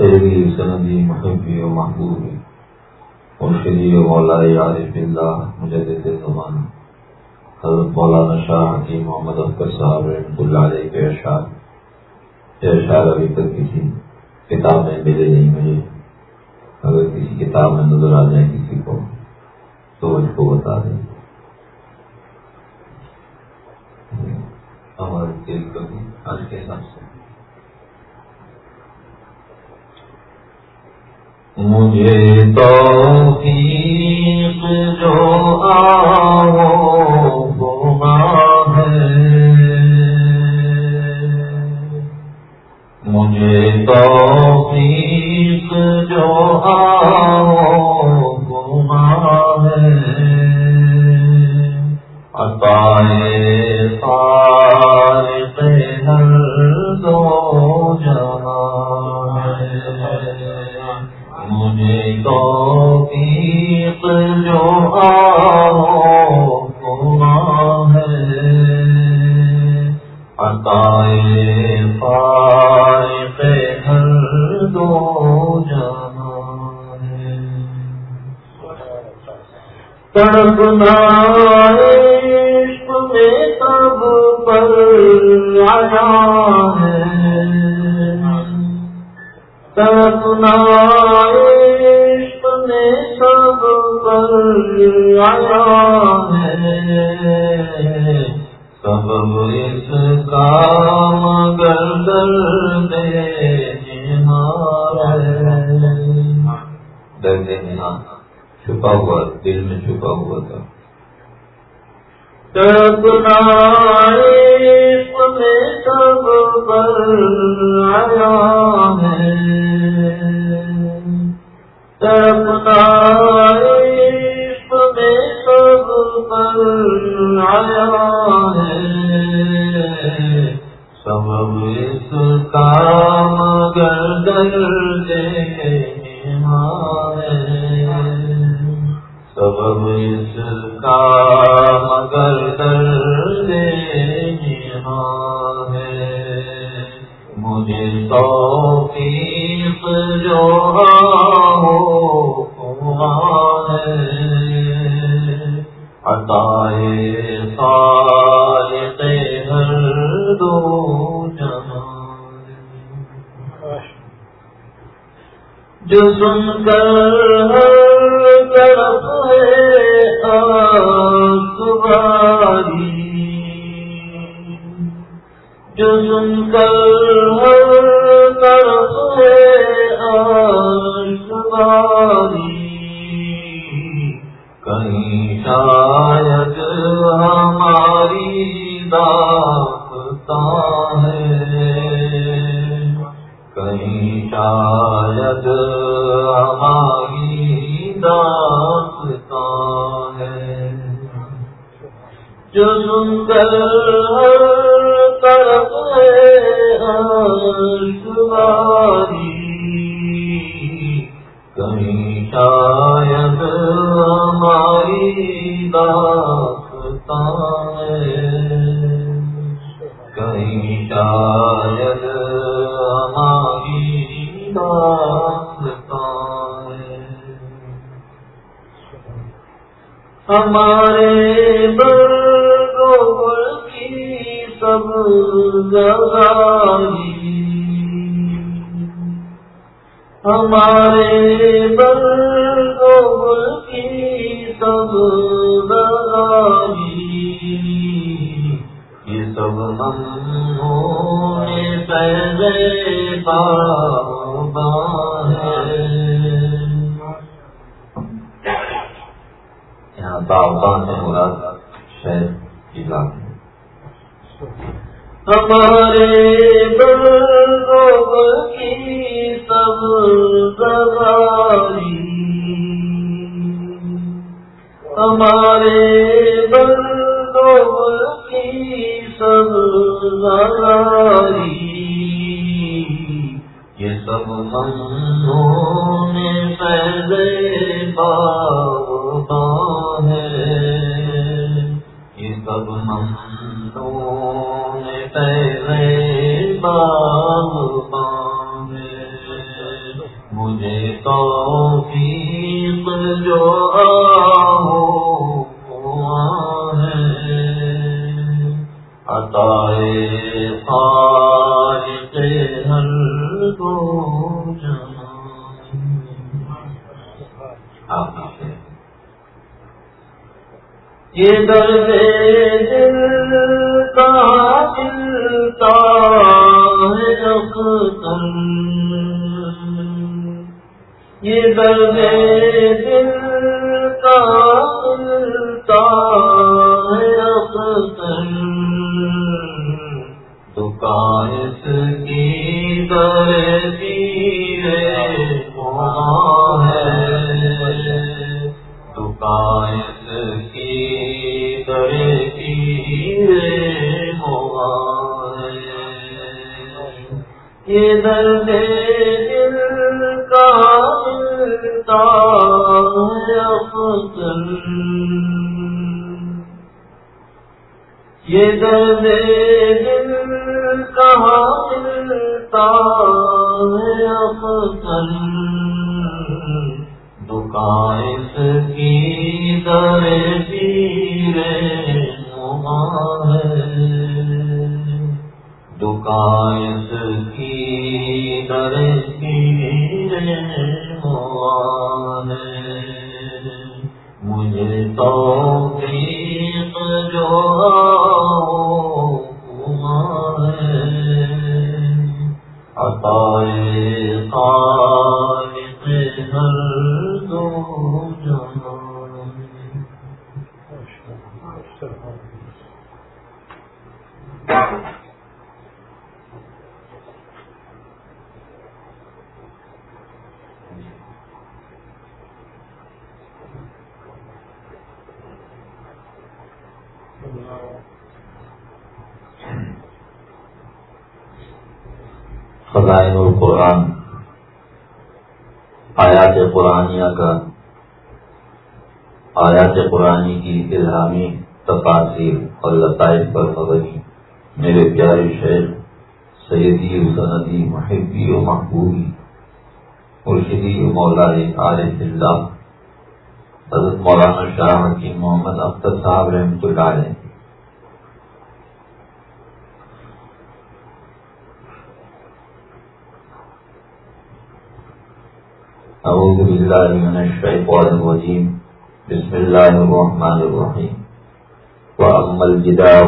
تیری سندی محبی و محبوبی، مرشدی و مولا عارف اللہ، مجدد زمان۔ حضرت مولانا شاہ حکیم محمد اختر صاحب رحمۃ اللہ علیہ کے اشعار یہ اشعار ابھی تک کسی کتاب میں ملے نہیں مجھے۔ اگر کسی کتاب میں نظر آ جائے کسی کو، تو مجھ کو بتا دیں۔ ہمارے دل کبھی، آج کے حساب سے۔ مجھے تو جو آؤ ہے۔ مجھے تو جو آؤ ہے۔ عطائے عطائے خالق ہر دو جہاں ہے تڑپنا عشق میں پر آیا ہے تڑپنا اور ہے۔ مجھے توفیق جو ہے۔ عطائے خالق ہر دو جہاں جو سن کر جو سن کر ہر طرف ہے آسواری کہیں شاید ہماری داستان ہے کہیں شاید ہماری داستان ہے جو سندر ہر طرف کہیں شاید ہماری داستان کہیں شاید ہماری داستان ہمارے برگول کی سب گزاری ہمارے برگول کی سب گزاری یہ سب ہم پہلے بابا ہے یہاں باغبان ہے مراد شہر کی بات ہمارے نے پہلے ہے توفیق جو عطائے خالق ہر کو یہ درد دل کا یہ مجھے تو جو عطائے خالق ہر دو خزائن القرآن آیات قرآنیہ کا آیات قرآنی کی الہامی تفاصیر اور لطائف پر خبری میرے پیارے شہر سیدی و سندی محبی و محبوبی، مرشدی و مولائی عارف اللہ، حضرت مولانا شاہ حکیم محمد اختر صاحب رحمۃ اللہ علیہ۔ أعوذ بالله من الشيطان الرجيم بسم الله الرحمن الرحيم وأما الجدار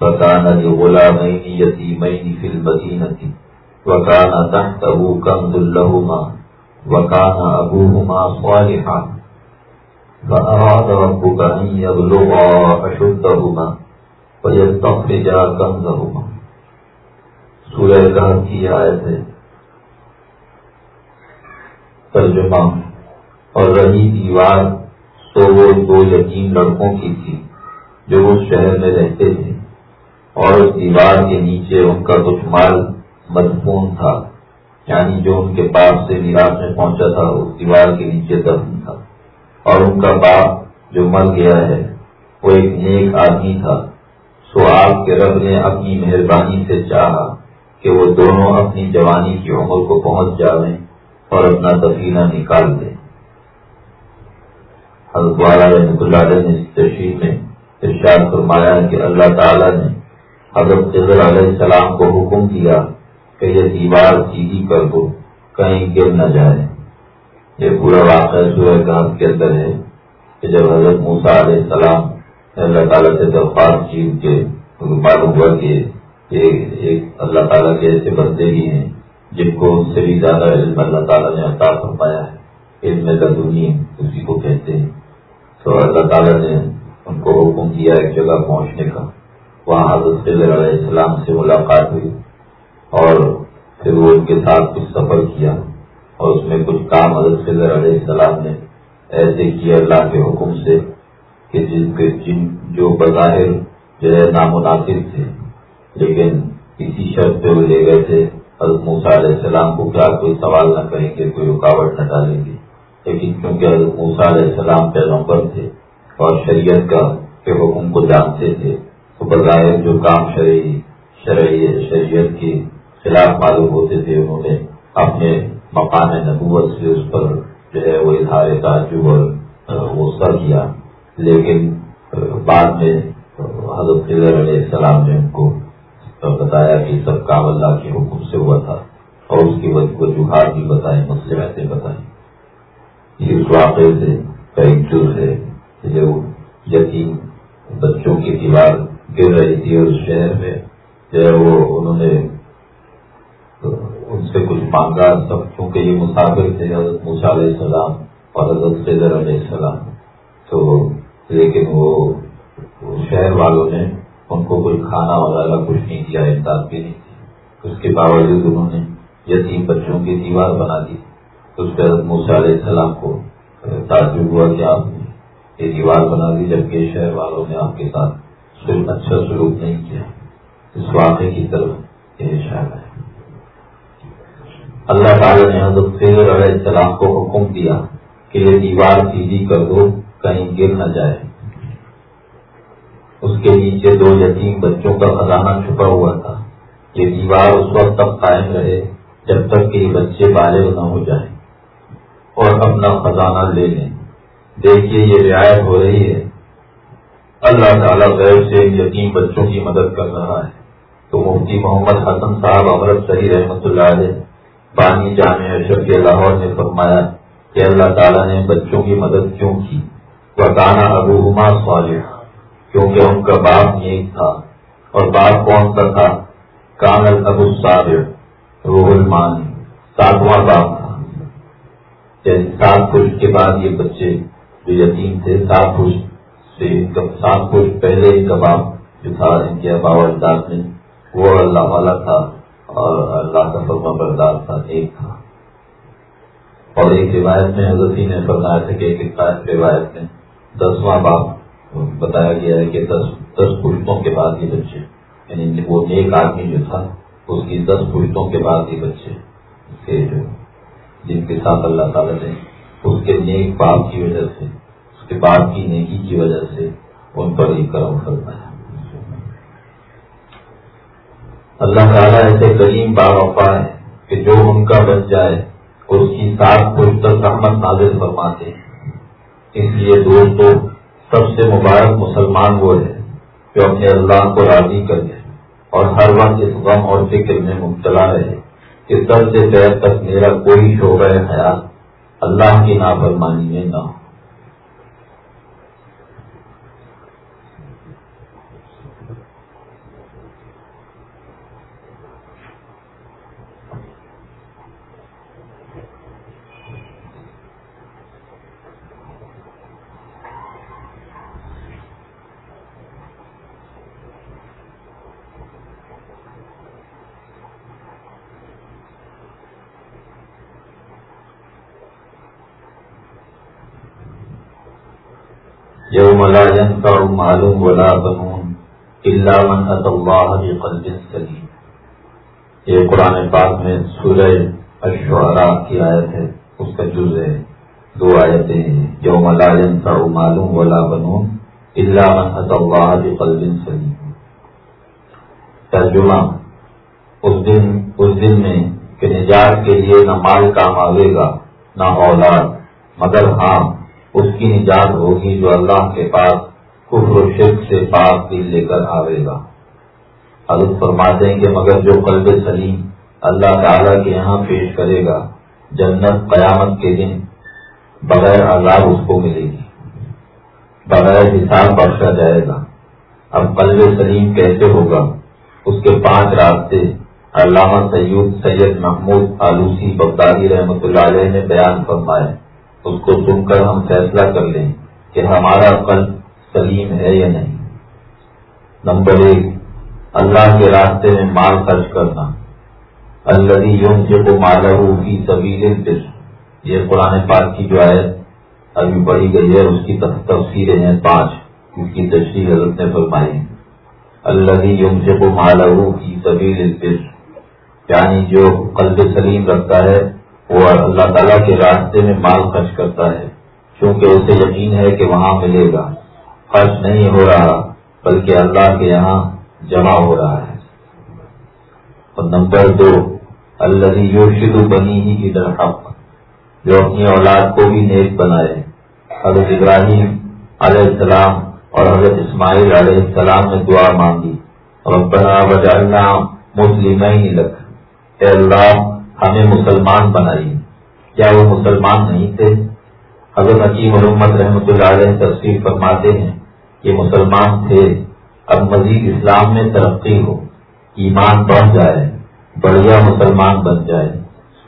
فكان لغلامين يتيمين في المدينة وكان تحته كنز لهما وكان أبوهما صالحا. فأراد ربك أن يبلغا أشدهما ويستخرجا كنزهما. سورة الكهف کی آیت ہے۔ ترجمہ اور رہی دیوار تو وہ دو یتیم لڑکوں کی تھی۔ جو اس شہر میں رہتے تھے۔ اور اس دیوار کے نیچے ان کا کچھ مال مضمون تھا یعنی جو ان کے پاس سے میراث میں پہنچا تھا، اس دیوار کے نیچے دفن تھا۔ اور ان کا باپ جو مر گیا ہے، وہ ایک نیک آدمی تھا۔ سو آپ کے رب نے اپنی مہربانی سے چاہا کہ وہ دونوں اپنی جوانی کی عمر کو پہنچ جاویں اور اپنا دفینہ نکال دے حضرت والا رحمۃ اللہ علیہ نے اس تشریح میں ارشاد فرمایا کہ اللہ تعالیٰ نے حضرت فضر علیہ السلام کو حکم دیا کہ یہ دیوار سیدھی کر دو، کہیں گر نہ جائے۔ یہ پورا واقعہ سورہ گاس کے اندر ہے کہ جب حضرت موسا علیہ السلام نے اللہ تعالیٰ سے درخواست چیز کے معلوم ہوا کہ ایک اللہ تعالیٰ کے ایسے بندے ہی ہیں جن کو ان سے بھی زیادہ علم اللہ تعالیٰ نے عطا فرمایا ہے۔ علم لدنی اسی کو کہتے ہیں۔ تو اللہ تعالیٰ نے ان کو حکم دیا ایک جگہ پہنچنے کا۔ وہاں حضرت علیہ السلام سے ملاقات ہوئی اور پھر وہ ان کے ساتھ کچھ سفر کیا اور اس میں کچھ کام حضرت علیہ السلام نے ایسے کیا اللہ کے حکم سے کہ جن کے جن جو بظاہر جو ہے نامناسب تھے، لیکن اسی شرط پہ وہ لے گئے تھے، حضرت موسا علیہ السلام کو کیا کوئی سوال نہ کریں گے، کوئی رکاوٹ نہ ڈالیں گے۔ لیکن کیونکہ حضرت موسا علیہ السلام پیغمبر تھے اور شریعت کا کے حکم کو جانتے تھے، تو بظاہر جو کام شرعی شرعی شریعت کے خلاف معلوم ہوتے تھے، انہوں نے اپنے مقام نبوت سے اس پر جو ہے وہ اظہار تعجب اور غصہ کیا۔ لیکن بعد میں حضرت خضر علیہ السلام نے ان کو بتایا کہ سب کام اللہ کے حکم سے ہوا تھا اور اس کی وجوہات بھی بتائیں مسئلے بتائیں۔ اس واقعے سے کئی جز ہے۔ جو یتیم بچوں کی دیوار گر رہی تھی اس شہر میں، جو ہے وہ انہوں نے، ان سے کچھ مانگا، سب کیونکہ یہ مسافر تھے، حضرت موسیٰ علیہ السلام اور حضرت فیضر علیہ السلام۔ تو لیکن وہ شہر والوں نے ان کو کوئی کھانا وغیرہ کچھ نہیں دیا، امداد بھی نہیں تھی اس کے باوجود انہوں نے یتیم بچوں کی دیوار بنا دی۔ اس پہ حضرت موسیٰ علیہ السلام کو تعجب ہوا کہ آپ یہ دیوار بنا دی جبکہ شہر والوں نے آپ کے ساتھ اچھا سلوک نہیں کیا۔ اس واقعے کی طرف یہ اشارہ ہے۔ اللہ تعالی نے حضرت فضر علیہ السلام کو حکم دیا کہ یہ دیوار سیدھی کر دو، کہیں گر نہ جائے۔ اس کے نیچے دو یتیم بچوں کا خزانہ چھپا ہوا تھا۔ یہ دیوار اس وقت تک قائم رہے جب تک کہ یہ بچے بالغ نہ ہو جائیں اور اپنا خزانہ لے لیں۔ دیکھیے یہ رعایت ہو رہی ہے۔ اللہ تعالیٰ غیر سے یتیم بچوں کی مدد کر رہا ہے۔ تو مفتی محمد حسن صاحب امرت صحیح رحمۃ اللہ علیہ پانی جامع اشرف کے لاہور نے فرمایا کہ اللہ تعالیٰ نے بچوں کی مدد کیوں کی؟ وہ کانا ابو ہما صالح، کیونکہ ان کا باپ نیک تھا۔ اور باپ کون سا تھا؟ کانل ابو صابر روح المانی، ساتواں باپ تھا۔ یعنی سات پش کے بعد یہ بچے جو یتیم تھے، سات پش سے سات پش پہلے ان کا باپ جو تھا، ان کے اجداد میں وہ اللہ والا تھا اور اللہ کا فرما بردار تھا ایک تھا۔ اور ایک روایت میں حضرت جی نے بتایا تھا کہ ایک روایت میں دسواں باپ بتایا گیا ہے کہ دس دس پشتوں کے بعد یہ بچے۔ یعنی وہ ایک آدمی جو تھا، اس کی دس پشتوں کے بعد یہ بچے۔ جو جن کے ساتھ اللہ تعالیٰ نے اس کے نیک باپ کی وجہ سے، اس کے باپ کی نیکی کی وجہ سے ان پر یہ کرم کرتا ہے۔ اللہ تعالیٰ ایسے کریم باوفا ہے کہ جو ان کا بچ جائے اس کی ساتھ تک رحمت نازل فرماتے ہیں۔ اس لیے دوستوں سب سے مبارک مسلمان وہ ہے جو اپنے اللہ کو راضی کر دے اور ہر وقت اس غم اور فکر میں مبتلا رہے کہ سب سے پیر تک میرا کوئی شعبہ حیات اللہ کی نافرمانی میں نہ ہو یوم لا ينفع مال ولا بنون الا من اتى الله بقلب سليم. یہ قرآن پاک میں سورہ الشعراء کی آیت ہے، اس کا جز ہے، دو آیتیں ہیں، یوم لا ينفع مال ولا بنون الا من اتى الله بقلب سليم. ترجمہ، اس دن اس دن میں کہ نجات کے لیے نہ مال کام آئے گا، نہ اولاد، مگر ہاں اس کی نجات ہوگی جو اللہ کے پاس کفر و شرک سے پاک دل لے کر آئے گا۔ حضرت فرماتے ہیں کہ مگر جو قلب سلیم اللہ تعالیٰ کے یہاں پیش کرے گا، جنت قیامت کے دن بغیر عذاب اس کو ملے گی، بغیر حساب بخشا جائے گا۔ اب قلب سلیم کیسے ہوگا؟ اس کے پانچ راستے۔ علامہ سید سید محمود آلوسی بغدادی رحمۃ اللہ علیہ نے بیان فرمائے اس کو سن کر ہم فیصلہ کر لیں کہ ہمارا قلب سلیم ہے یا نہیں؟ نمبر ایک، اللہ کے راستے میں مال خرچ کرنا۔ اللہ یوم جب مالا کی سبھی یہ قرآن پاک کی جو آیت ابھی بڑھی گئی ہے، اس کی تفصیلیں ہیں پانچ، اس کی تشریح حضرت نے فرمائی اللہ یوم جب مالا کی سبھی یعنی جو قلب سلیم رکھتا ہے، وہ اللہ تعالیٰ کے راستے میں مال خرچ کرتا ہے۔ کیونکہ اسے یقین ہے کہ وہاں ملے گا۔ خرچ نہیں ہو رہا، بلکہ اللہ کے یہاں جمع ہو رہا ہے۔ اور نمبر دو اللہ یورشد بنی ہی کی درخت جو اپنی اولاد کو بھی نیک بنائے۔ حضرت ابراہیم علیہ السلام اور حضرت اسماعیل علیہ السلام نے دعا مانگی۔ اور بنا وجالنا مسلم اے اللہ، ہمیں مسلمان بنائی۔ کیا وہ مسلمان نہیں تھے؟ حضرت حکیم محمد رحمۃ اللہ علیہ تصویر فرماتے ہیں یہ مسلمان تھے، اب مزید اسلام میں ترقی ہو، ایمان بڑھ جائے، بڑھیا مسلمان بن جائے،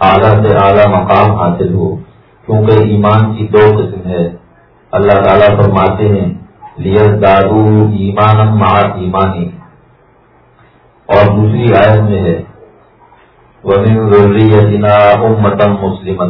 اعلیٰ سے اعلیٰ مقام حاصل ہو، کیونکہ ایمان کی دو قسم ہے۔ اللہ تعالیٰ فرماتے ہیں لیس دارو ایمان مار ایمانی۔ اور دوسری آیت میں ہے امتم مسلم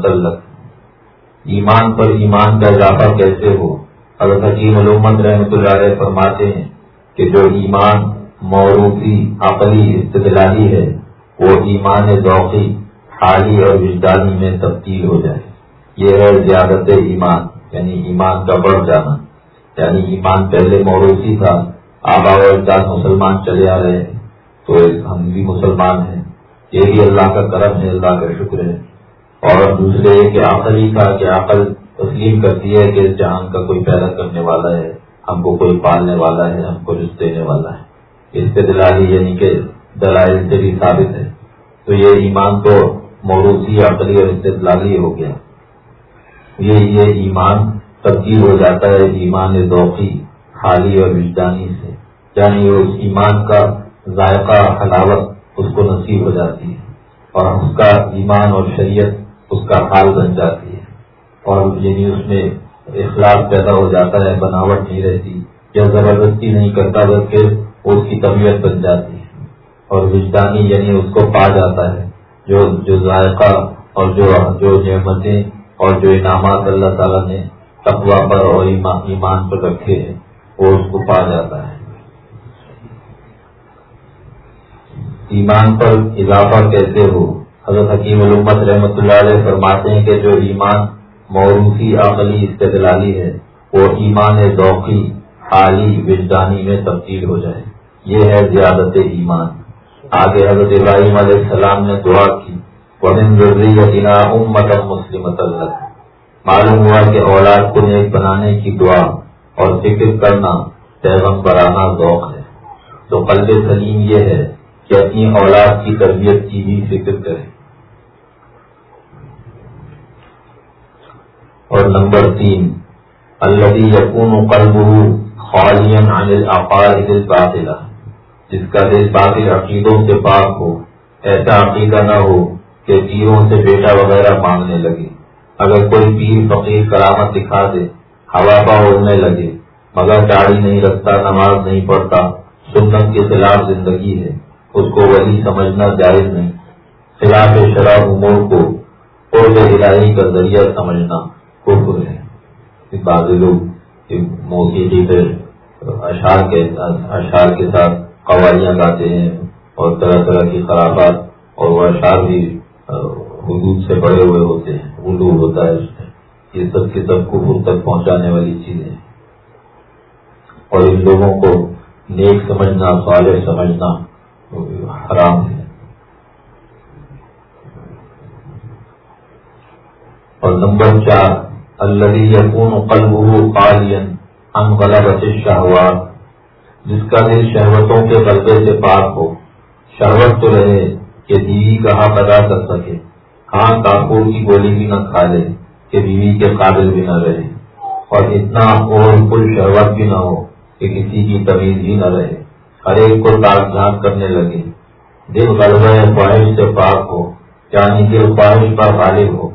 ایمان پر ایمان کا اضافہ کیسے ہو؟ حضرت حکیم علومت رحمۃ اللہ علیہ فرماتے ہیں کہ جو ایمان موروثی عقلی، استدلالی ہے، وہ ایمان ذوقی، حالی اور وجدانی میں تبدیل ہو جائے۔ یہ ہے زیادت ایمان یعنی ایمان کا بڑھ جانا۔ یعنی ایمان پہلے موروثی تھا، آبا و اجداد مسلمان چلے آ رہے ہیں، تو ہم بھی مسلمان ہیں۔ یہ بھی اللہ کا کرم ہے، اللہ کا شکر ہے۔ اور دوسرے کہ عقلی کا، کہ عقل تسلیم کرتی ہے کہ اس جہان کا کوئی پیدا کرنے والا ہے، ہم کو کوئی پالنے والا ہے، ہم کو رشت دینے والا ہے۔ اس سے دلالی یعنی کہ دلائل سے بھی ثابت ہے۔ تو یہ ایمان تو موروثی عقلی اور استدلالی ہو گیا۔ یہ یہ ایمان تبدیل ہو جاتا ہے ایمان ذوقی، خالی اور وجدانی سے۔ یعنی اس ایمان کا ذائقہ، حلاوت اس کو نصیب ہو جاتی ہے اور اس کا ایمان اور شریعت اس کا حال بن جاتی ہے۔ اور یعنی اس میں اخلاق پیدا ہو جاتا ہے، بناوٹ نہیں رہتی، یا زبردستی نہیں کرتا، بلکہ اس کی طبیعت بن جاتی ہے۔ اور وجدانی یعنی اس کو پا جاتا ہے۔ جو جو ذائقہ اور جو جو نعمتیں اور جو انعامات اللہ تعالیٰ نے تقوا پر اور ایمان پر رکھے ہیں، وہ اس کو پا جاتا ہے۔ ایمان پر اضافہ کیسے ہو؟ حضرت حکیم علومت رحمۃ اللہ علیہ فرماتے ہیں کہ جو ایمان موروثی عقلی استدلالی ہے وہ ایمان ذوقی، حالی وجدانی میں تبدیل ہو جائے۔ یہ ہے زیادت ایمان۔ آگے حضرت ابراہیم علیہ السلام نے دعا کی امت مسلم معلوم ہوا کہ اولاد کو نیک بنانے کی دعا اور فکر کرنا پیغمبرانہ ذوق ہے۔ تو قلب سلیم یہ ہے کہ اپنی اولاد کی تربیت کی بھی فکر کرے۔ اور نمبر تین اللہ یقون قلب خالین عن العقائد جس کا دل باطل عقیدوں سے پاک ہو، ایسا عقیدہ نہ ہو کہ پیروں سے بیٹا وغیرہ مانگنے لگے۔ اگر کوئی پیر فقیر کرامت دکھا دے، ہوا پا اڑنے لگے، مگر داڑھی نہیں رکھتا، نماز نہیں پڑھتا، سنت کے خلاف زندگی ہے، اس کو وہی سمجھنا جائز نہیں۔ خلاف شراب امور کو قرب الہی کا ذریعہ سمجھنا۔ کفر ہے بعض لوگ موسیقی پہ اشعار کے اشعار کے ساتھ قوالیاں گاتے ہیں اور طرح طرح کی خرابات اور وہ اشعار بھی حدود سے بڑے ہوئے ہوتے ہیں اردو ہوتا ہے اس میں۔ یہ سب کے سب کفر تک پہنچانے والی چیزیں اور ان لوگوں کو نیک سمجھنا، صالح سمجھنا حرام ہے۔ اور نمبر چار اللہ یقون قلب ان غلبت الشہوات جس کا دل شہوتوں کے غلبے سے پاک ہو۔ شہوت تو رہے کہ بیوی کا حق ادا کر سکے۔ ہاں کاپور کی گولی بھی نہ کھا لے کہ بیوی کے قابل بھی نہ رہے۔ اور اتنا اور کل شہوت بھی نہ ہو کہ کسی کی تمیز بھی نہ رہے۔ ہر ایک کو تاک جھانک کرنے لگے۔ دل غلبہ خواہش سے پاک ہو یعنی دل خواہش پر غالب ہو۔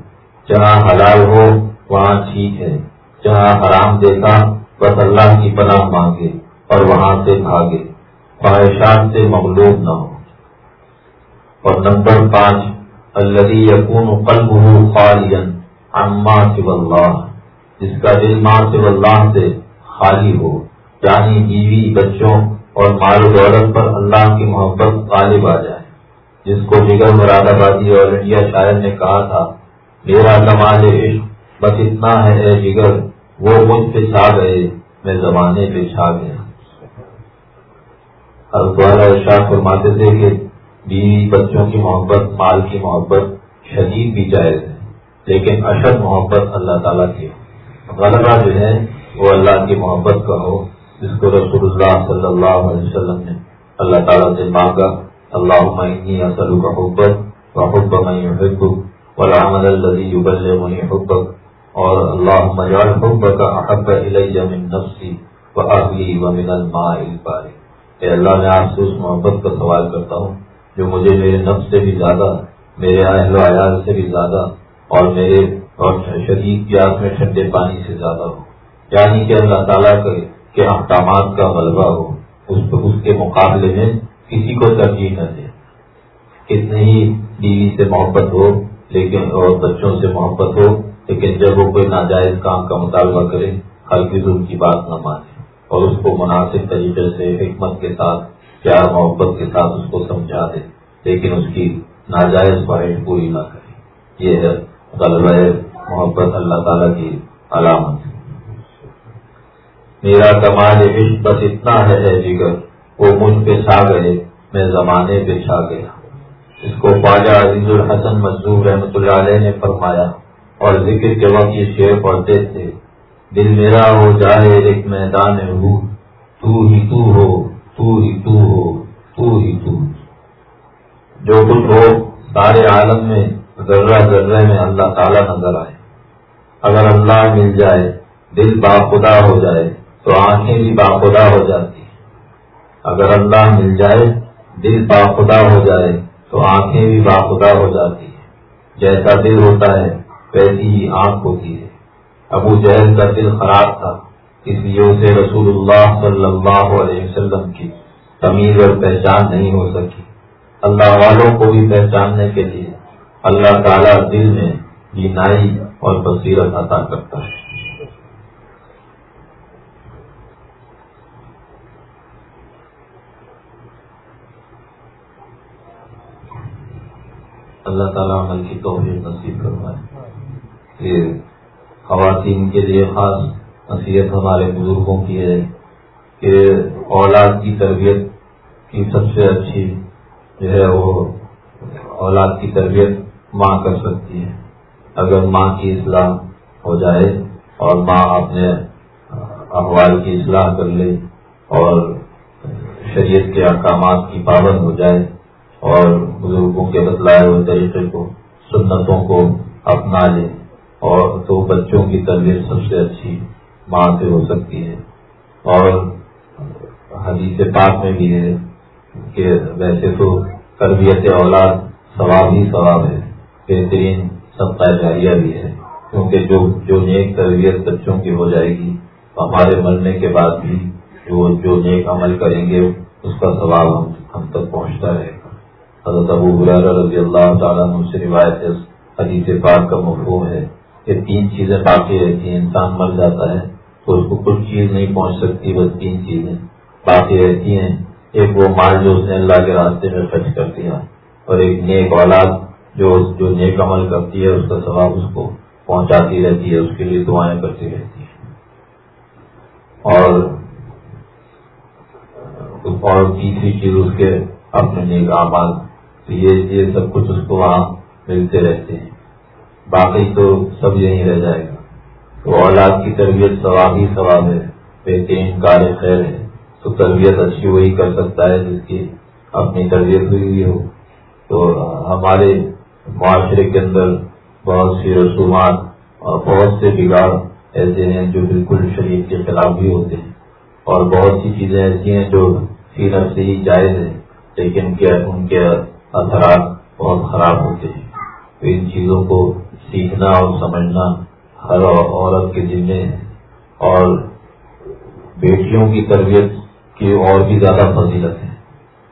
جہاں حلال ہو وہاں ٹھیک ہے۔ جہاں حرام دیکھا بس اللہ کی پناہ مانگے اور وہاں سے بھاگے۔ خواہشات سے مغلوب نہ ہو۔ اور نمبر پانچ اللہ یقون قلب ہو خالین اما سے اللہ۔ جس کا دل ماں سے اللہ سے خالی ہو یعنی بیوی، بچوں اور مال و دولت پر اللہ کی محبت غالب آ جائے۔ جس کو جگر مراد آبادی اور انڈیا شاعر نے کہا تھا، میرا کمال عشق بس اتنا ہے اے جگر، وہ مجھ پہ چھا گئے میں زمانے پہ چھا گیا۔ اب دوارا فرماتے تھے کہ بیوی بچوں کی محبت، مال کی محبت شدید بھی جائز ہے، لیکن اشد محبت اللہ تعالیٰ کی غلبہ جو ہے، وہ اللہ کی محبت کا ہو، جس کو رسول اللہ صلی اللہ علیہ وسلم نے اللہ تعالیٰ سے مانگا۔ اللہ عمنی اصل کا حبت و حب میں حب ولامد الدی ابل حبت اور اللہ مجال احب من نفسی و اہلی و من الماء الباری اے اللہ، میں آپ سے اس محبت کا سوال کرتا ہوں جو مجھے میرے نفس سے بھی زیادہ، میرے اہل و عیال سے بھی زیادہ اور میرے اور شدید پیاس میں ٹھنڈے پانی سے زیادہ ہو۔ یعنی کہ اللہ تعالیٰ کے احکامات کا غلبہ ہو، اس اس کے مقابلے میں کسی کو ترجیح نہ دے۔ کتنے ہی بیوی سے محبت ہو، لیکن اور بچوں سے محبت ہو لیکن جب وہ کوئی ناجائز کام کا مطالبہ کرے، ہلکی ظلم کی بات نہ مانے اور اس کو مناسب طریقے سے، حکمت کے ساتھ، پیار، محبت کے ساتھ اس کو سمجھا دے، لیکن اس کی ناجائز خواہش پوری نہ کرے۔ یہ ہے غلبہ محبت اللہ تعالیٰ کی علامت۔ میرا کمال عشق بس اتنا ہے جگر، وہ مجھ پہ چھا گئے، میں زمانے پہ چھا گیا۔ اس کو خواجہ عزیز الحسن مزدور رحمۃ اللہ علیہ نے فرمایا اور ذکر کے وقت یہ شعر پڑھتے تھے، دل میرا ہو جائے ایک میدان ہو تو ہی تو ہو، تو ہی تو ہو، تو ہی تو جو کچھ ہو، سارے عالم میں، ذرہ ذرہ میں اللہ تعالیٰ نظر آئے۔ اگر اللہ مل جائے، دل باخدا ہو جائے، تو آنکھیں بھی باخدا ہو جاتی۔ اگر اللہ مل جائے، دل باخدا ہو جائے، تو آنکھیں بھی باخدا ہو جاتی۔ ہیں جیسا دل ہوتا ہے ویسی ہی آنکھ ہوتی ہے۔ ابو جہل کا دل خراب تھا، اس لیے اسے رسول اللہ صلی اللہ علیہ وسلم کی تمیز اور پہچان نہیں ہو سکی۔ اللہ والوں کو بھی پہچاننے کے لیے اللہ تعالیٰ دل میں بینائی اور بصیرت عطا کرتا ہے۔ اللہ تعالیٰ عمل کی توفیق نصیب کروائے یہ خواتین کے لیے خاص نصیحت ہمارے بزرگوں کی ہے کہ اولاد کی تربیت کی سب سے اچھی جو ہے وہ اولاد کی تربیت ماں کر سکتی ہے۔ اگر ماں کی اصلاح ہو جائے اور ماں اپنے احوال کی اصلاح کر لے اور شریعت کے احکامات کی پابند ہو جائے اور بزرگوں کے بتلائے ہوئے طریقے کو، سنتوں کو اپنا لے۔ اور تو بچوں کی تربیت سب سے اچھی ماں سے ہو سکتی ہے۔ اور حدیث پاک میں بھی ہے کہ ویسے تو تربیت اولاد ثواب ہی ثواب ہے، بہترین سب جاریہ بھی ہے۔ کیونکہ جو جو نیک تربیت بچوں کی ہو جائے گی، ہمارے مرنے کے بعد بھی جو جو نیک عمل کریں گے، اس کا ثواب ہم تک پہنچتا رہے گا۔ حضرت ابو رضی اللہ تعالیٰ سے روایت حدیث پاک کا مفہوم ہے۔ کہ تین چیزیں باقی رہتی ہیں، انسان مر جاتا ہے تو اس کو کچھ چیز نہیں پہنچ سکتی، بس تین چیزیں باقی رہتی ہیں۔ ایک وہ مال جو اس نے اللہ کے راستے میں خرچ کر دیا اور ایک نیک اولاد جو جو نیک عمل کرتی ہے، اس کا ثواب اس کو پہنچاتی رہتی ہے، اس کے لیے دعائیں کرتی رہتی ہیں۔ اور اور تیسری چیز اس کے اپنے نیک آباد یہ یہ سب کچھ اس کو وہاں ملتے رہتے ہیں۔ باقی تو سب یہیں رہ جائے گا۔ تو اولاد کی تربیت ثواب ہی ثواب ہے۔ بہترین کار خیر ہے تو تربیت اچھی وہی کر سکتا ہے جس کی اپنی تربیت ہوئی ہو۔ تو ہمارے معاشرے کے اندر بہت سی رسومات اور بہت سے بگاڑ ایسے ہیں جو بالکل شریف کے خلاف بھی ہوتے ہیں۔ اور بہت سی چیزیں ایسی ہیں جو سیرت سے ہی جائز ہیں، لیکن ان کے اثرات بہت خراب ہوتے ہیں۔ تو ان چیزوں کو سیکھنا اور سمجھنا ہر عورت کے ذمے ہے اور بیٹیوں کی تربیت کی اور بھی زیادہ فضیلت ہے۔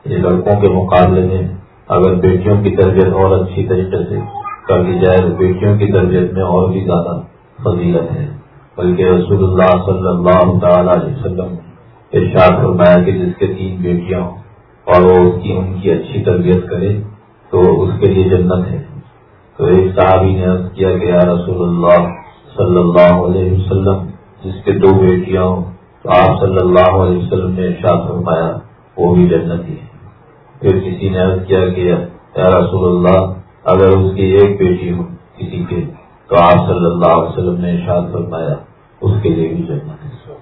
یہ لڑکوں کے مقابلے میں اگر بیٹیوں کی تربیت اور اچھی طریقے سے کر دی جائے تو بیٹیوں کی تربیت میں اور بھی زیادہ فضیلت ہے۔ بلکہ رسول اللہ صلی اللہ تعالی علیہ وسلم ارشاد فرمایا کہ جس کے تین بیٹیاں ہوں اور وہ اس کی ان کی اچھی تربیت کرے تو اس کے لیے جنت ہے۔ تو ایک صحابی نے عرض کیا کہ یا رسول اللہ صلی اللہ علیہ وسلم، جس کے دو بیٹیاں ہوں، تو آپ صلی اللہ علیہ وسلم نے ارشاد فرمایا، وہ بھی جنت ہی ہے پھر کسی نے عرض کیا کہ یا رسول اللہ، اگر اس کی ایک بیٹی ہو کسی کے، تو آپ صلی اللہ علیہ وسلم نے ارشاد فرمایا، اس کے لیے بھی جنت ہے۔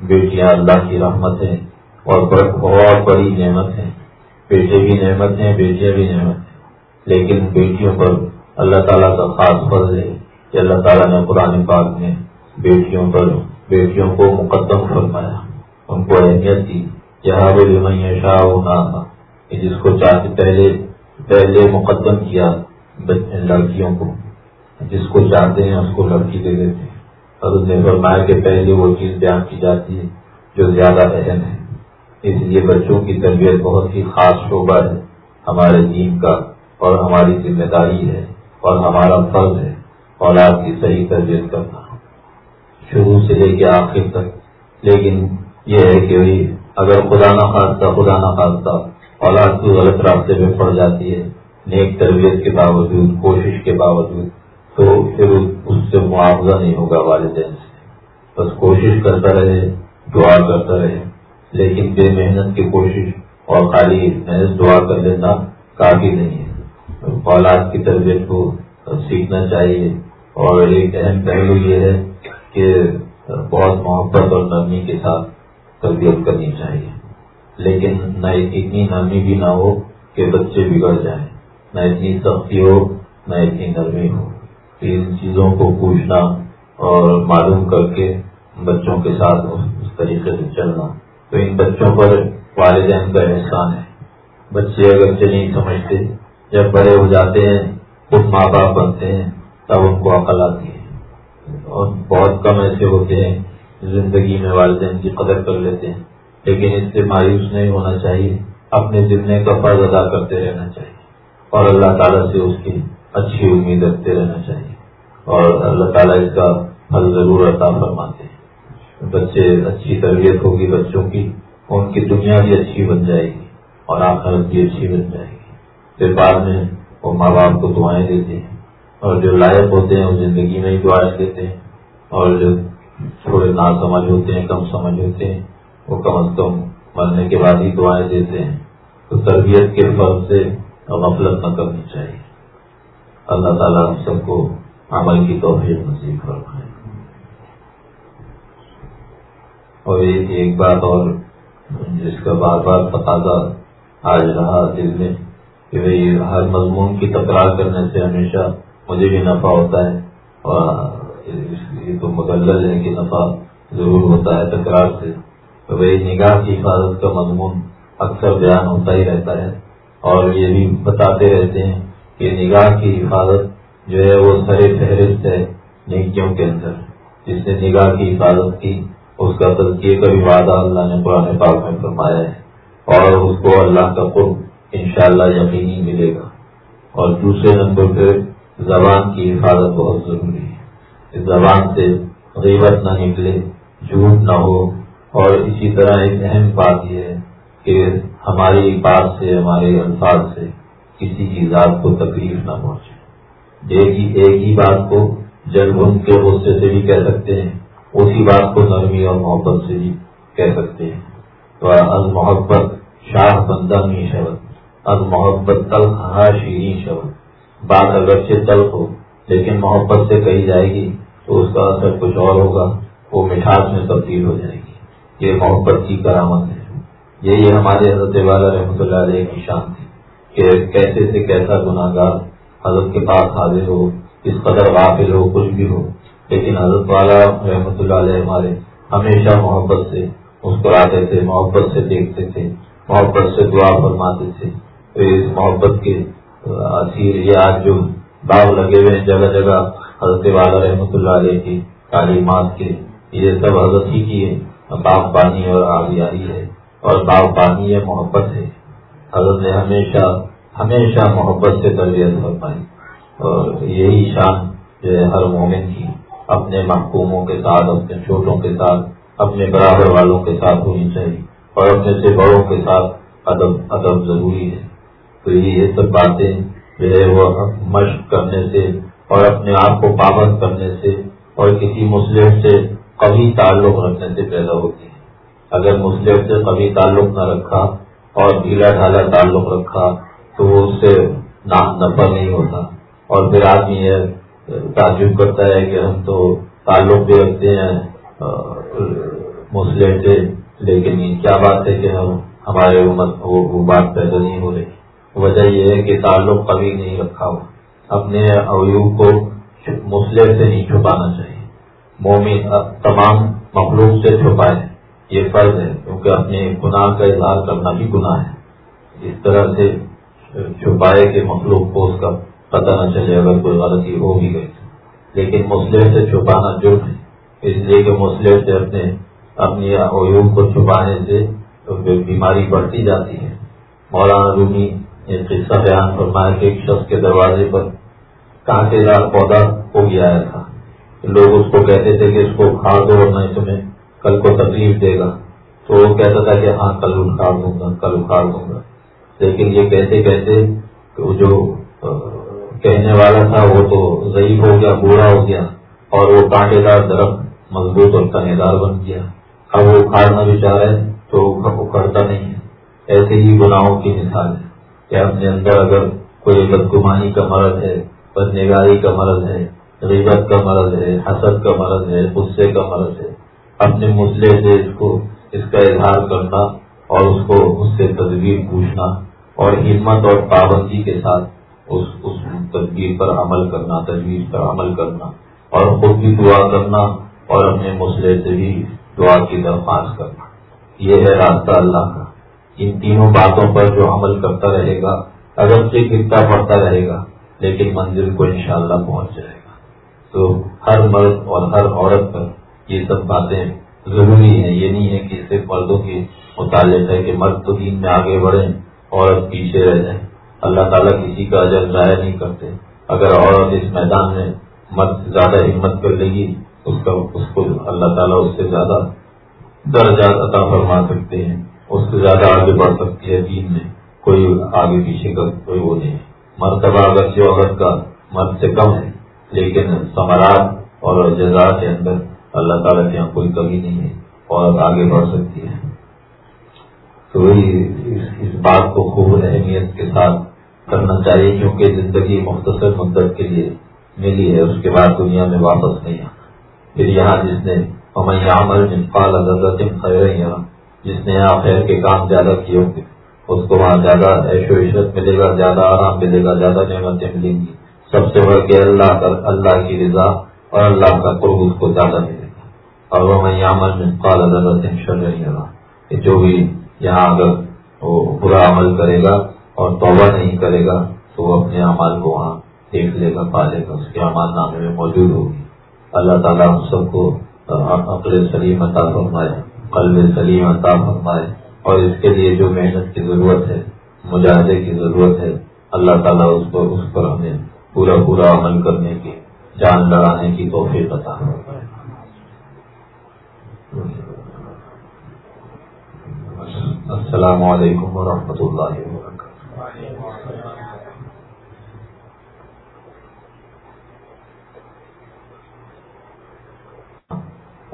بیٹیاں اللہ کی رحمت ہیں اور بہت بڑی نعمت ہیں۔ بیٹے بھی نعمت ہیں، بیٹیاں بھی نعمت ہیں۔ لیکن بیٹیوں پر اللہ تعالیٰ کا خاص فضل ہے کہ اللہ تعالیٰ نے قرآن پاک میں بیٹیوں پر بیٹیوں کو مقدم فرمایا۔ ان کو اہمیت دی۔ یہاں وہ شاہ ہونا تھا جس کو چاہتے پہلے پہلے مقدم کیا لڑکیوں کو۔ جس کو چاہتے ہیں اس کو لڑکی دے دیتے ہیں۔ حضرت نے فرمایا کہ پہلے وہ چیز بیان کی جاتی ہے جو زیادہ اہم ہے۔ اس لیے بچوں کی تربیت بہت ہی خاص شعبہ ہے۔ ہمارے دین کا اور ہماری ذمہ داری ہے۔ اور ہمارا فرض ہے اولاد کی صحیح تربیت کرنا۔ شروع سے لے کے آخر تک۔ لیکن یہ ہے کہ اگر خدا نہ خاصہ خدا نہ خاصہ اولاد کو غلط راستے میں پڑ جاتی ہے، نیک تربیت کے باوجود، کوشش کے باوجود، تو پھر اس سے معاوضہ نہیں ہوگا والدین سے۔ بس کوشش کرتا رہے، دعا کرتا رہے۔ لیکن بے محنت کی کوشش اور خالی محنت دعا کر لینا کافی نہیں ہے۔ اولاد کی تربیت کو سیکھنا چاہیے۔ اور ایک اہم پہلو یہ ہے کہ بہت محبت اور نرمی کے ساتھ تربیت کرنی چاہیے۔ لیکن نہ اتنی نرمی بھی نہ ہو کہ بچے بگڑ جائیں۔ نہ اتنی سختی ہو، نہ اتنی نرمی ہو۔ ان چیزوں کو پوچھنا اور معلوم کر کے بچوں کے ساتھ اس طریقے سے چلنا، تو ان بچوں پر والدین کا احسان ہے۔ بچے اگرچہ نہیں سمجھتے جب بڑے ہو جاتے ہیں، خود ماں باپ بنتے ہیں، تب ان کو عقل آتی ہے۔ اور بہت کم ایسے ہوتے ہیں، زندگی میں والدین کی قدر کر لیتے ہیں۔ لیکن اس سے مایوس نہیں ہونا چاہیے، اپنے ذمے کا فرض ادا کرتے رہنا چاہیے۔ اور اللہ تعالیٰ سے اس کی اچھی امید رکھتے رہنا چاہیے۔ اور اللہ تعالیٰ اس کا حل ضرور عطا فرماتے ہیں۔ بچے اچھی تربیت ہوگی بچوں کی، ان کی دنیا بھی اچھی بن جائے گی اور آخرت بھی اچھی بن جائے گی۔ پھر بعد میں وہ ماں باپ کو دعائیں دیتے ہیں اور جو لائق ہوتے ہیں وہ زندگی میں ہی دعائیں دیتے ہیں اور جو تھوڑے نا سمجھ ہوتے ہیں، کم سمجھ ہوتے ہیں، وہ کم از کم مرنے کے بعد ہی دعائیں دیتے ہیں۔ تو تربیت کے فرض سے غفلت نہ کرنی چاہیے۔ اللہ تعالیٰ ہم سب کو عمل کی توفیق نصیب فرمائے۔ اور ایک بات اور جس کا بار بار تقاضا آج رہا دل میں۔ کہ بھائی ہر مضمون کی تکرار کرنے سے ہمیشہ مجھے بھی نفع ہوتا ہے اور یہ تو مدلل ہے کہ نفع ضرور ہوتا ہے تکرار سے۔ تو بھائی نگاہ کی حفاظت کا مضمون اکثر بیان ہوتا ہی رہتا ہے۔ اور یہ بھی بتاتے رہتے ہیں کہ نگاہ کی حفاظت جو ہے وہ سر فہرست ہے نیکیوں کے اندر۔ جس نے نگاہ کی حفاظت کی، اس کا تذکیے کا بھی وعدہ اللہ نے پرانے پاک میں فرمایا ہے۔ اور اس کو اللہ کا قرب انشاءاللہ یقینی ملے گا۔ اور دوسرے نمبر پہ زبان کی حفاظت بہت ضروری ہے۔ اس زبان سے غیبت نہ نکلے، جھوٹ نہ ہو۔ اور اسی طرح ایک اہم بات یہ ہے کہ ہماری بات سے، ہمارے الفاظ سے کسی کی ذات کو تکلیف نہ پہنچے۔ ایک ہی ایک ہی بات کو جب ان کے غصے سے بھی کہہ سکتے ہیں، اسی بات کو نرمی اور محبت سے بھی کہہ سکتے ہیں۔ تو از محبت شاہ بندہ نہیں شبد از محبت تل ہا شیریں شبد بات اگرچہ تلخ ہو، لیکن محبت سے کہی جائے گی تو اس کا اثر کچھ اور ہوگا، وہ مٹھاس میں تبدیل ہو جائے گی۔ یہ محبت کی کرامت ہے۔ یہی ہمارے حضرت والا رحمۃ اللہ علیہ کی شان تھی کہ کیسے سے کیسا گناہ گار حضرت کے پاس حاضر ہو، اس قدر غافل ہو، کچھ بھی ہو۔ لیکن حضرت والا رحمۃ اللہ علیہ ہمارے ہمیشہ محبت سے مسکراتے تھے، محبت سے دیکھتے تھے، محبت سے دعا فرماتے تھے۔ اس محبت کے یہ آج جو باغ لگے ہوئے ہیں، جگہ جگہ حضرت والا رحمۃ اللہ علیہ کی تعلیمات کے یہ سب حضرت ہی کی ہے باغ پانی اور آگیاری ہے اور باغ پانی ہے محبت ہے۔ حضرت نے ہمیشہ ہمیشہ محبت سے تربیت فرمائی اور یہی شان جو ہے ہر مومن کی، اپنے محکوموں کے ساتھ، اپنے چھوٹوں کے ساتھ، اپنے برابر والوں کے ساتھ ہونی چاہیے اور اپنے سے بڑوں کے ساتھ ادب ادب ضروری ہے۔ تو یہ سب باتیں جو ہے وہ مشق کرنے سے اور اپنے آپ کو پابند کرنے سے اور کسی مسلم سے کبھی تعلق رکھنے سے پیدا ہوتی ہے اگر مسلم سے کبھی تعلق نہ رکھا اور ڈھیلا ڈھالا تعلق رکھا تو وہ اس سے نام نفع نہیں ہوتا۔ اور پھر آدمی یہ تعجب کرتا ہے کہ ہم تو تعلق بھی رکھتے ہیں مسلم سے، لیکن کیا بات ہے کہ ہم، ہمارے وہ بات پیدا نہیں ہو رہی۔ وجہ یہ ہے کہ تعلق کبھی نہیں رکھا ہو۔ اپنے اویوب کو مسلم سے نہیں چھپانا چاہیے۔ مومن تمام مخلوق سے چھپائے۔ یہ فرض ہے، کیونکہ اپنے گناہ کا اظہار کرنا بھی گناہ ہے۔ اس طرح سے چھپائے کہ مخلوق کو اس کا پتہ نہ چلے اگر کوئی غلطی ہو بھی گئی لیکن مسلم سے چھپانا جرم ہے۔ اس لیے کہ مسلم سے اپنے اپنی عیوب کو چھپانے سے بیماری بڑھتی جاتی ہے۔ مولانا رومی نے قصہ بیان فرمایا کہ ایک شخص کے دروازے پر کانٹے دار پودا ہو گیا تھا۔ لوگ اس کو کہتے تھے کہ اس کو کھا دو اور میں تمہیں کل کو تکلیف دے گا۔ تو وہ کہتا تھا کہ ہاں کل اکھاڑ دوں گا، کل اکھاڑ دوں گا۔ لیکن یہ کہتے کہتے وہ جو کہنے والا تھا، وہ تو ضعیف ہو گیا، بوڑھا ہو گیا اور وہ کانٹے دار درخت مضبوط اور تنے دار بن گیا۔ اب وہ اکھاڑنا بھی چاہ رہے تو اکھڑتا نہیں ہے۔ ایسے ہی گناہوں کی مثال ہے۔ کہ اپنے اندر اگر کوئی بدگمانی کا مرض ہے بد نگاری کا مرض ہے، غیبت کا مرض ہے، حسد کا مرض ہے، غصے کا مرض ہے، اپنے مسئلے سے اس کو، اس کا اظہار کرنا اور اس کو، اس سے تدبیر پوچھنا اور ہمت اور پابندی کے ساتھ اس اس تدبیر پر عمل کرنا، تجویز پر عمل کرنا اور خود بھی دعا کرنا اور اپنے مسئلے سے بھی دعا کی درخواست کرنا۔ یہ ہے راستہ اللہ کا۔ ان تینوں باتوں پر جو عمل کرتا رہے گا اگر سے گرتا پڑتا رہے گا، لیکن منزل کو انشاءاللہ پہنچ جائے گا۔ تو ہر مرد اور ہر عورت پر یہ سب باتیں ضروری ہیں۔ یہ نہیں ہے کہ صرف مردوں کی متعلق ہے کہ مرد تو دین میں آگے بڑھیں، عورت پیچھے رہ جائیں۔ اللہ تعالیٰ کسی کا اجر ضائع نہیں کرتے۔ اگر عورت اس میدان میں مرد زیادہ ہمت کر لے گی، اس کا، اس کو اللہ تعالیٰ اس سے زیادہ درجہ عطا فرما سکتے ہیں۔ اس سے زیادہ آگے بڑھ سکتی ہے دین میں، کوئی آگے پیچھے کا کوئی وہ نہیں۔ مرتبہ اگر عورت کا مرد سے کم ہے، لیکن ثمرات اور جزا کے اندر اللہ تعالیٰ کے یہاں کوئی کمی نہیں ہے اور آگے بڑھ سکتی ہے۔ تو وہی اس بات کو خوب اہمیت کے ساتھ کرنا چاہیے، کیونکہ زندگی مختصر مدت کے لیے ملی ہے، اس کے بعد دنیا میں واپس نہیں آنا۔ پھر یہاں جس نے ہمیں عمل جنفال خیر یہاں جس نے یہاں خیر کے کام زیادہ کیے ہوں گے۔ اس کو وہاں زیادہ عیش و عشرت ملے گا، زیادہ آرام ملے گا، زیادہ نعمتیں ملیں گی۔ سب سے بڑھ کے اللہ کا اللہ کی رضا اور اللہ کا قرب اس کو زیادہ ملے گا۔ اور وہ میں یامن میں قال شر نہیں رہا کہ جو بھی یہاں اگر وہ برا عمل کرے گا اور توبہ نہیں کرے گا، تو وہ اپنے اعمال کو وہاں دیکھ لے گا، پا لے گا۔ اس کے اعمال نامے میں موجود ہوگی اللہ تعالیٰ ہم سب کو عقل سلیم عطا فرمائے۔ قلب سلیم عطا فرمائے اور اس کے لیے جو محنت کی ضرورت ہے، مجاہدے کی ضرورت ہے، اللہ تعالیٰ اس کو، اس پر ہمیں پورا پورا عمل کرنے کی، جان لڑانے کی توفیق عطا السلام علیکم ورحمۃ اللہ وبرکاتہ۔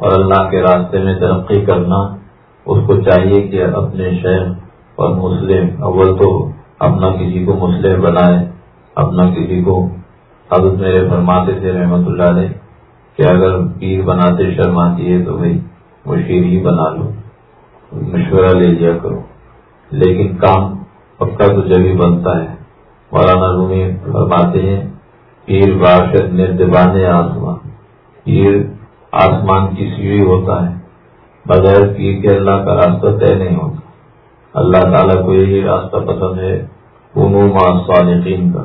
اور اللہ کے راستے میں ترقی کرنا اس کو چاہیے کہ اپنے شہر اور مسلم اول تو اپنا کسی کو مسلم بنائے، اپنا کسی کو حضرت میرے فرماتے تھے رحمت اللہ علیہ، کہ اگر پیر بناتے شرم آتی ہے تو بھائی وہ شیر ہی بنا لو، مشورہ لے لیا کرو۔ لیکن کام پکا تو جبھی بنتا ہے۔ مولانا رومی فرماتے ہیں، پیر باشد نردبان آسمان، پیر آسمان کی سیڑھی ہوتا ہے، بغیر پیر کے اللہ کا راستہ طے نہیں ہوتا۔ اللہ تعالیٰ کو یہی راستہ پسند ہے صالحین کا،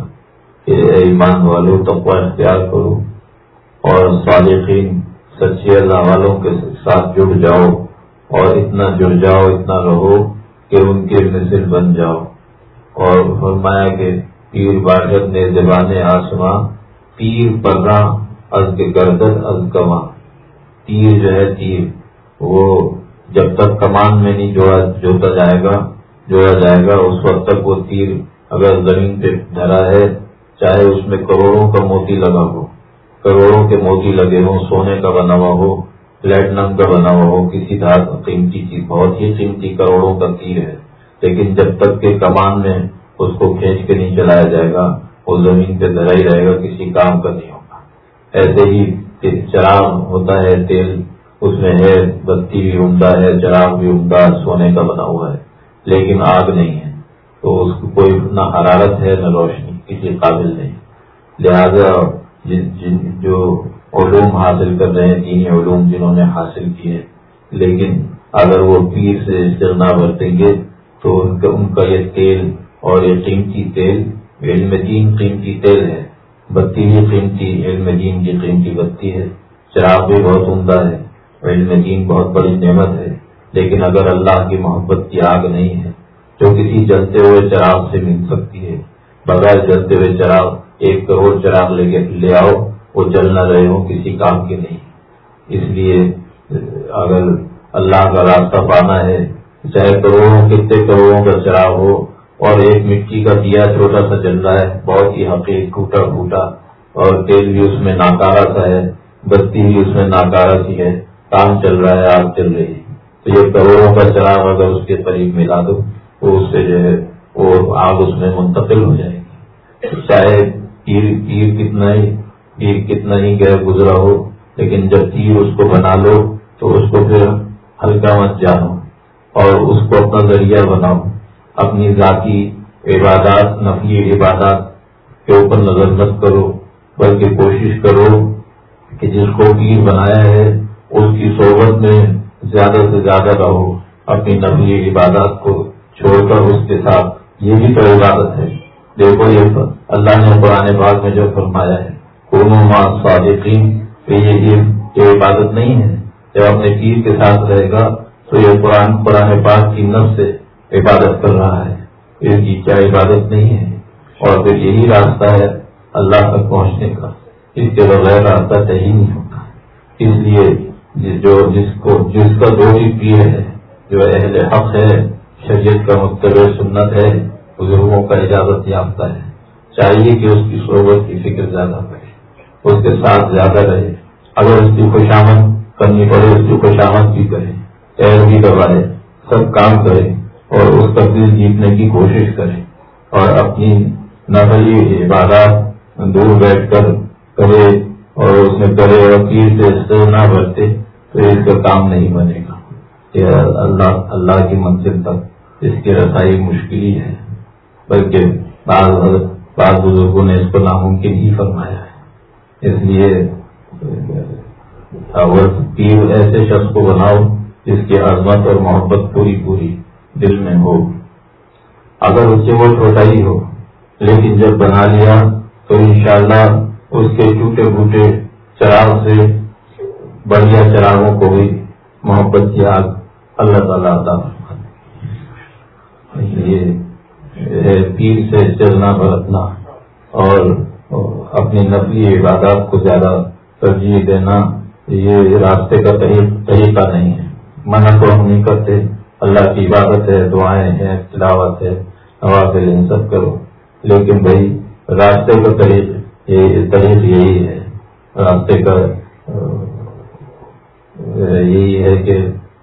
کہ ایمان والو، تقوی اختیار کرو۔ اور صالحین سچی اللہ والوں کے ساتھ جڑ جاؤ۔ اور اتنا جڑ جاؤ، اتنا رہو کہ ان کے مثل بن جاؤ۔ اور فرمایا کہ پیر باشد نے زبان آسماں، پیر پرا از کے گردن، از گواں تیر جو ہے تیر، وہ جب تک کمان میں نہیں جوڑا، جوتا جائے گا، جوڑا جائے گا، اس وقت تک وہ تیر اگر زمین پہ دھرا ہے، چاہے اس میں کروڑوں کا موتی لگا ہو، کروڑوں کے موتی لگے ہوں، سونے کا بنا ہوا ہو، پلیٹنم کا بنا ہوا ہو، کسی دھات قیمتی چیز، بہت ہی قیمتی کروڑوں کا تیر ہے۔ لیکن جب تک کہ کمان میں اس کو کھینچ کے نہیں چلایا جائے گا، وہ زمین پہ دھرا ہی رہے گا، کسی کام کا نہیں ہوگا۔ ایسے ہی چراغ ہوتا ہے، تیل اس میں ہے، بتی بھی عمدہ ہے، چراغ بھی عمدہ سونے کا بنا ہوا ہے، لیکن آگ نہیں ہے۔ تو اس کو کوئی نہ حرارت ہے، نہ روشنی، کسی قابل نہیں۔ لہذا جو علوم حاصل کر رہے ہیں، دینی علوم جنہوں نے حاصل کیے لیکن اگر وہ پیر سے استغنا برتیں گے، تو ان کا یہ تیل اور یہ قیمتی تیل، علم دین قیمتی تیل ہے۔ بتی بھی قیمتی، علم دین کی قیمتی بتی ہے۔ چراغ بھی بہت عمدہ ہے علم دین بہت بڑی نعمت ہے۔ لیکن اگر اللہ کی محبت کی آگ نہیں ہے، جو کسی جلتے ہوئے چراغ سے مل سکتی ہے، بغیر جلتے ہوئے چراغ، ایک کروڑ چراغ لے کے لے آؤ، وہ جل نہ رہے ہو کسی کام کے نہیں۔ اس لیے اگر اللہ کا راستہ پانا ہے، چاہے کروڑوں، کتنے کروڑوں کا چراغ ہو اور ایک مٹی کا دیا چھوٹا سا چل رہا ہے، بہت ہی حقیق ٹوٹا پھوٹا، اور تیل بھی اس میں ناکارا سا ہے، بستی بھی اس میں ناکارا سی ہے، کام چل رہا ہے، آگ چل رہی ہے۔ تو یہ کروڑوں کا چراغ اگر اس کے قریب ملا دو تو اس سے جو ہے، وہ آگ اس میں منتقل ہو جائے گی۔ چاہے تیر تیر کتنا ہی، تیر کتنا ہی گہر گزرا ہو، لیکن جب تیر اس کو بنا لو، تو اس کو پھر ہلکا مت جانو، اور اس کو اپنا ذریعہ بناؤ۔ اپنی ذاتی عبادات نفی عبادات کے اوپر نظر مت کرو، بلکہ کوشش کرو کہ جس کو پیر بنایا ہے، اس کی صحبت میں زیادہ سے زیادہ رہو، اپنی نفی عبادات کو چھوڑ کر اس کے ساتھ۔ یہ بھی تو عبادت ہے۔ دیکھو، یہ اللہ نے پرانے باغ میں جو فرمایا ہے قرم صادقین یہ عبادت نہیں ہے۔ جب اپنے پیر کے ساتھ رہے گا، تو یہ قرآن پرانے باغ کی نف سے عبادت کر رہا ہے۔ اس کی کیا عبادت نہیں ہے؟ اور پھر یہی راستہ ہے اللہ تک پہنچنے کا۔ اس کے بغیر راستہ صحیح نہیں ہوتا۔ اس لیے جو جس کو جس کا دو ہی پیر ہے، جو اہل حق ہے، شریعت کا مقتبر سنت ہے بزرگوں کا اجازت یافتہ ہے۔ چاہیے کہ اس کی صحبت کی فکر زیادہ کرے۔ اس کے ساتھ زیادہ رہے۔ اگر اس کی خوشامد کرنی پڑے، اس کی خوشامد بھی کرے۔ پیر بھی دبائے سب کام کرے۔ اور اس کا جیتنے کی کوشش کرے اور اپنی نقلی عبادات دور بیٹھ کر کرے اور اس میں کرے اور پیر سے نہ بڑھتے تو اس کا کام نہیں بنے گا۔ یہ اللہ اللہ کی منزل تک اس کی رسائی مشکل ہی ہے۔ بلکہ بعض بعض بزرگوں نے اس کو ناممکن ہی فرمایا ہے۔ اس لیے پیر ایسے شخص کو بناؤ جس کی عظمت اور محبت پوری پوری دل میں ہو۔ اگر اس سے وہ چھوٹا ہی ہو، لیکن جب بنا لیا، تو انشاءاللہ اس کے ٹوٹے پھوٹے چراغ سے بڑھیا چراغوں کو بھی محبت کی آگ اللہ تعالیٰ عطا یہ پیر سے چلنا برتنا اور اپنی نفلی عبادات کو زیادہ ترجیح دینا، یہ راستے کا طریقہ نہیں ہے۔ منع تو ہم نہیں کرتے اللہ کی عبادت ہے، دعائیں ہیں، تلاوت ہے نوافل ان سب کرو۔ لیکن بھائی، راستے کا طریق یہ طریق یہی ہے۔ راستے کا یہی ہے کہ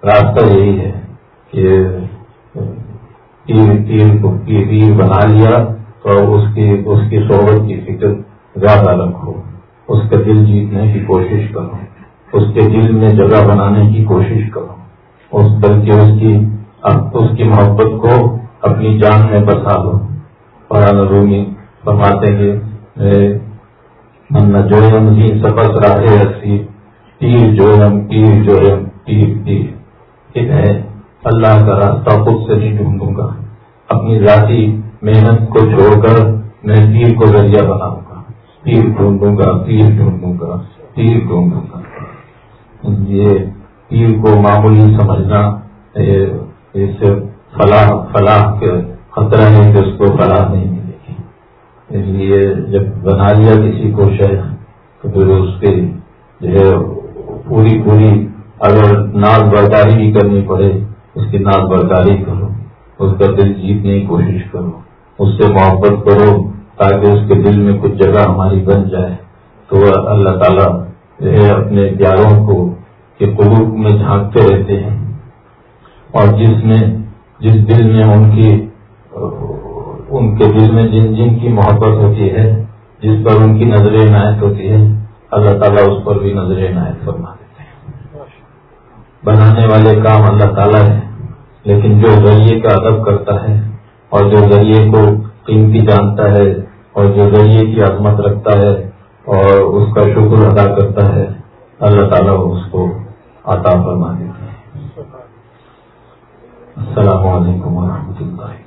راستہ یہی ہے کہ تیر کو پیر بنا لیا تو اس کی اس کی صحبت کی فکر زیادہ رکھو۔ اس کا دل جیتنے کی کوشش کرو۔ اس کے دل میں جگہ بنانے کی کوشش کرو۔ اس بلکہ اس کی اس کی محبت کو اپنی جان میں بسا لو قرآن رومی فرماتے ہیں جو سبس راہے رسی پیر جو پیر جو پیر پیر ہے، اللہ کا راستہ خود سے نہیں ڈھونڈوں گا۔ اپنی ذاتی محنت کو چھوڑ کر میں پیر کو ذریعہ بناؤں گا۔ پیر ڈھونڈوں گا پیر ڈھونڈوں گا پیر ڈھونڈوں گا۔ یہ پیر کو معمولی سمجھنا اس فلاح فلاح کے خطرہ ہے کہ اس کو فلاح نہیں ملے گی۔ اس لیے جب بنا لیا کسی کو شہر تو پھر اس کے جو ہے پوری پوری اگر ناز برداری بھی کرنی پڑے، اس کی ناز برداری کرو۔ اس کا دل جیتنے کی کوشش کرو۔ اس سے محبت کرو تاکہ اس کے دل میں کچھ جگہ ہماری بن جائے۔ تو اللہ تعالیٰ جو ہے اپنے پیاروں کو کہ قلوب میں جھانکتے رہتے ہیں اور جس میں جس دل میں ان کی ان کے دل میں جن جن کی محبت ہوتی ہے، جس پر ان کی نظر عنایت ہوتی ہے اللہ تعالیٰ اس پر بھی نظر عنایت فرما دیتے ہیں۔ بنانے والے کام اللہ تعالیٰ ہے لیکن جو ذریعے کا ادب کرتا ہے اور جو ذریعے کو قیمتی جانتا ہے اور جو ذریعے کی عظمت رکھتا ہے اور اس کا شکر ادا کرتا ہے، اللہ تعالیٰ اس کو عطا فرما دیتا ہے السلام علیکم ورحمۃ اللہ۔